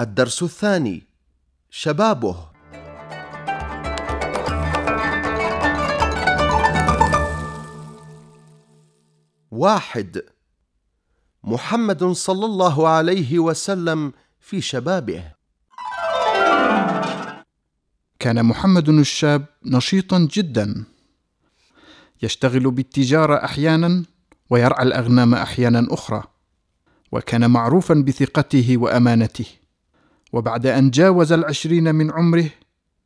الدرس الثاني شبابه. واحد محمد صلى الله عليه وسلم في شبابه. كان محمد الشاب نشيطا جدا. يشتغل بالتجارة أحيانا ويرعى الأغنام أحيانا أخرى. وكان معروفا بثقته وأمانته. وبعد أن جاوز العشرين من عمره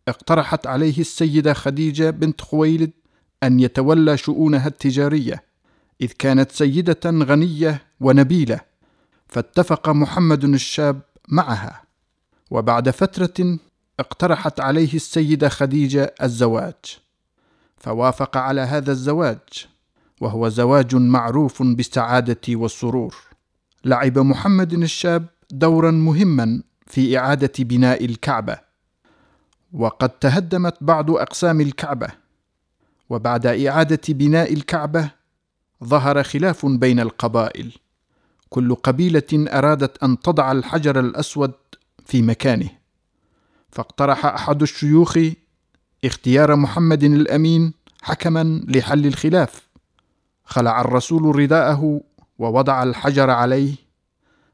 اقترحت عليه السيدة خديجة بنت خويلد أن يتولى شؤونها التجارية إذ كانت سيدة غنية ونبيلة فاتفق محمد الشاب معها. وبعد فترة اقترحت عليه السيدة خديجة الزواج فوافق على هذا الزواج وهو زواج معروف بالسعادة والسرور. لعب محمد الشاب دورا مهما في إعادة بناء الكعبة. وقد تهدمت بعض أقسام الكعبة. وبعد إعادة بناء الكعبة ظهر خلاف بين القبائل. كل قبيلة أرادت أن تضع الحجر الأسود في مكانه. فاقترح أحد الشيوخ اختيار محمد الأمين حكما لحل الخلاف. خلع الرسول رداءه ووضع الحجر عليه.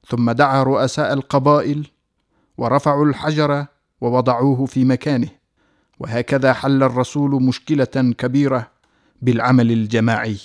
ثم دعا رؤساء القبائل ورفعوا الحجر ووضعوه في مكانه. وهكذا حل الرسول مشكلة كبيرة بالعمل الجماعي.